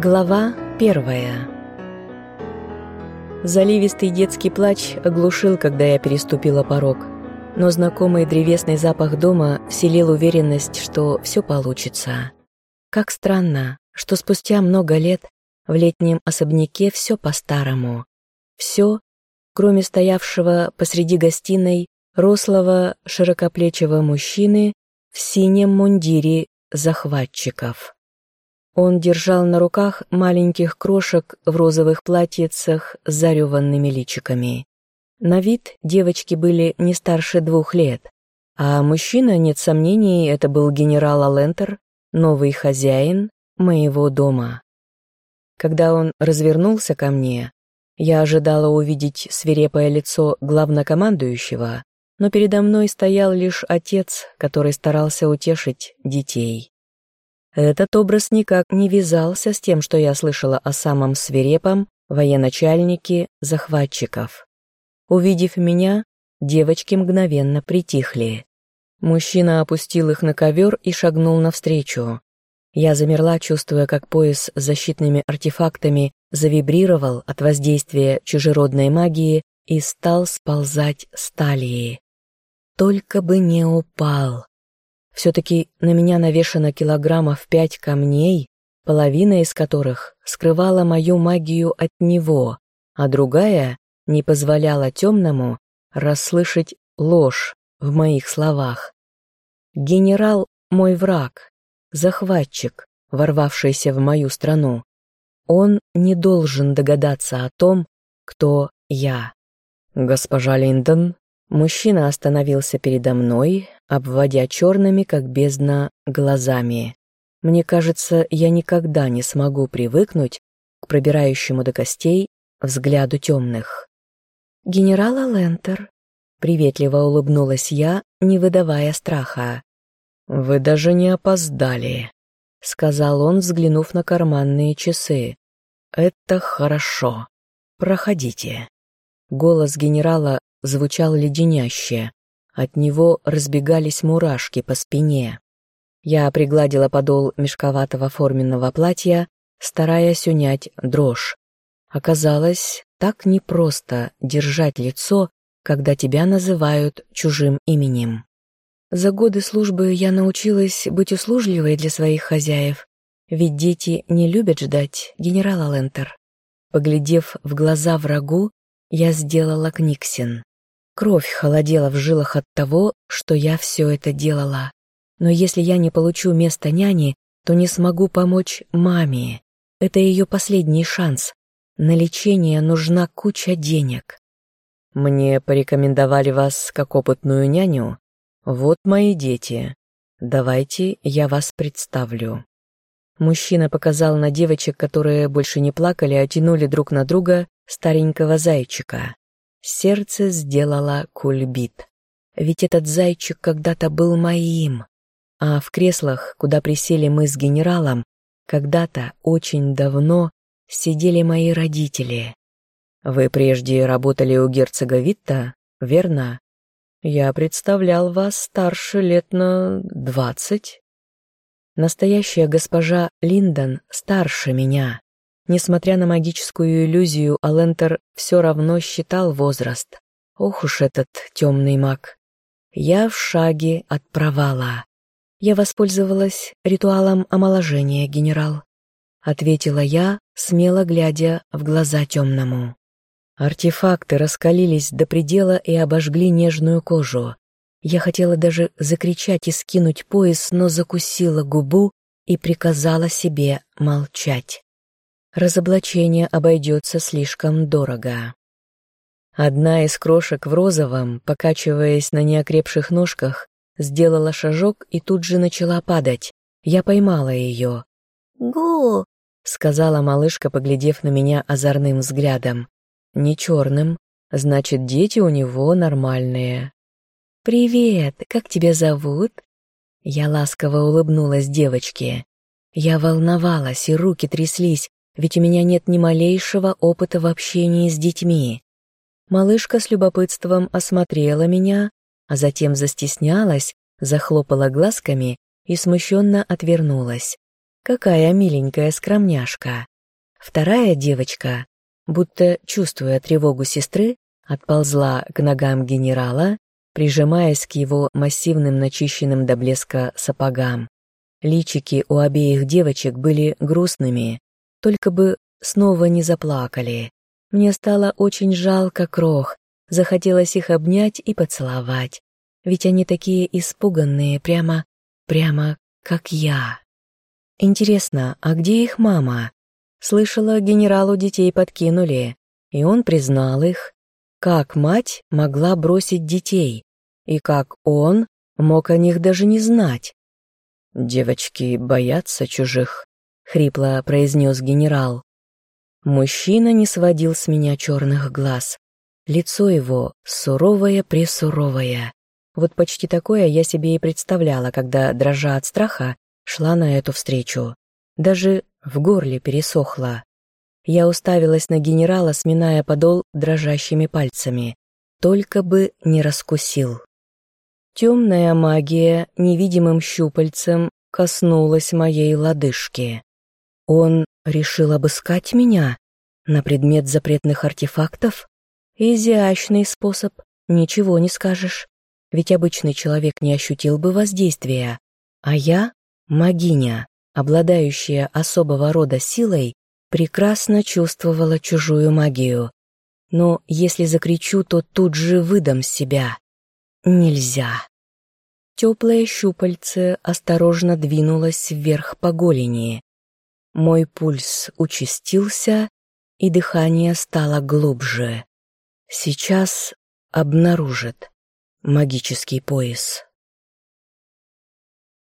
Глава первая Заливистый детский плач оглушил, когда я переступила порог, но знакомый древесный запах дома вселил уверенность, что все получится. Как странно, что спустя много лет в летнем особняке все по-старому. Все, кроме стоявшего посреди гостиной рослого широкоплечего мужчины в синем мундире захватчиков. Он держал на руках маленьких крошек в розовых платьицах с зареванными личиками. На вид девочки были не старше двух лет, а мужчина, нет сомнений, это был генерал Алентер, новый хозяин моего дома. Когда он развернулся ко мне, я ожидала увидеть свирепое лицо главнокомандующего, но передо мной стоял лишь отец, который старался утешить детей. Этот образ никак не вязался с тем, что я слышала о самом свирепом военачальнике захватчиков. Увидев меня, девочки мгновенно притихли. Мужчина опустил их на ковер и шагнул навстречу. Я замерла, чувствуя, как пояс с защитными артефактами завибрировал от воздействия чужеродной магии и стал сползать с талии. Только бы не упал. Все-таки на меня навешано килограммов пять камней, половина из которых скрывала мою магию от него, а другая не позволяла темному расслышать ложь в моих словах. Генерал — мой враг, захватчик, ворвавшийся в мою страну. Он не должен догадаться о том, кто я. Госпожа Линдон, мужчина остановился передо мной, обводя черными, как бездна, глазами. Мне кажется, я никогда не смогу привыкнуть к пробирающему до костей взгляду темных. «Генерал Алентер», — приветливо улыбнулась я, не выдавая страха. «Вы даже не опоздали», — сказал он, взглянув на карманные часы. «Это хорошо. Проходите». Голос генерала звучал леденяще. От него разбегались мурашки по спине. Я пригладила подол мешковатого форменного платья, стараясь унять дрожь. Оказалось, так непросто держать лицо, когда тебя называют чужим именем. За годы службы я научилась быть услужливой для своих хозяев, ведь дети не любят ждать, генерал Лентер. Поглядев в глаза врагу, я сделала книгсин. Кровь холодела в жилах от того, что я все это делала. Но если я не получу место няни, то не смогу помочь маме. Это ее последний шанс. На лечение нужна куча денег. Мне порекомендовали вас как опытную няню. Вот мои дети. Давайте я вас представлю. Мужчина показал на девочек, которые больше не плакали, а тянули друг на друга старенького зайчика. Сердце сделало кульбит. Ведь этот зайчик когда-то был моим. А в креслах, куда присели мы с генералом, когда-то очень давно сидели мои родители. Вы прежде работали у герцога Витта, верно? Я представлял вас старше лет на двадцать. Настоящая госпожа Линдон старше меня. Несмотря на магическую иллюзию, Алентер все равно считал возраст. Ох уж этот темный маг. Я в шаге от провала. Я воспользовалась ритуалом омоложения, генерал. Ответила я, смело глядя в глаза темному. Артефакты раскалились до предела и обожгли нежную кожу. Я хотела даже закричать и скинуть пояс, но закусила губу и приказала себе молчать разоблачение обойдется слишком дорого. Одна из крошек в розовом, покачиваясь на неокрепших ножках, сделала шажок и тут же начала падать. Я поймала ее. «Гу!» — сказала малышка, поглядев на меня озорным взглядом. «Не черным, значит, дети у него нормальные». «Привет, как тебя зовут?» Я ласково улыбнулась девочке. Я волновалась, и руки тряслись, ведь у меня нет ни малейшего опыта в общении с детьми. Малышка с любопытством осмотрела меня, а затем застеснялась, захлопала глазками и смущенно отвернулась. Какая миленькая скромняшка. Вторая девочка, будто чувствуя тревогу сестры, отползла к ногам генерала, прижимаясь к его массивным начищенным до блеска сапогам. Личики у обеих девочек были грустными, только бы снова не заплакали. Мне стало очень жалко крох, захотелось их обнять и поцеловать, ведь они такие испуганные, прямо, прямо как я. Интересно, а где их мама? Слышала, генералу детей подкинули, и он признал их. Как мать могла бросить детей? И как он мог о них даже не знать? «Девочки боятся чужих», — хрипло произнес генерал. Мужчина не сводил с меня черных глаз. Лицо его суровое-пресуровое. Вот почти такое я себе и представляла, когда, дрожа от страха, шла на эту встречу. Даже в горле пересохло. Я уставилась на генерала, сминая подол дрожащими пальцами. Только бы не раскусил. Темная магия невидимым щупальцем коснулась моей лодыжки. Он решил обыскать меня на предмет запретных артефактов? Изящный способ, ничего не скажешь. Ведь обычный человек не ощутил бы воздействия. А я, магиня, обладающая особого рода силой, прекрасно чувствовала чужую магию. Но если закричу, то тут же выдам себя. Нельзя. Теплое щупальце осторожно двинулось вверх по голени. Мой пульс участился, и дыхание стало глубже. Сейчас обнаружит магический пояс.